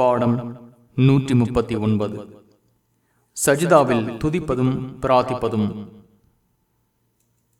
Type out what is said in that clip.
பாடம் நூற்றி முப்பத்தி ஒன்பது. சஜிதாவில் துதிப்பதும் பிரார்த்திப்பதும்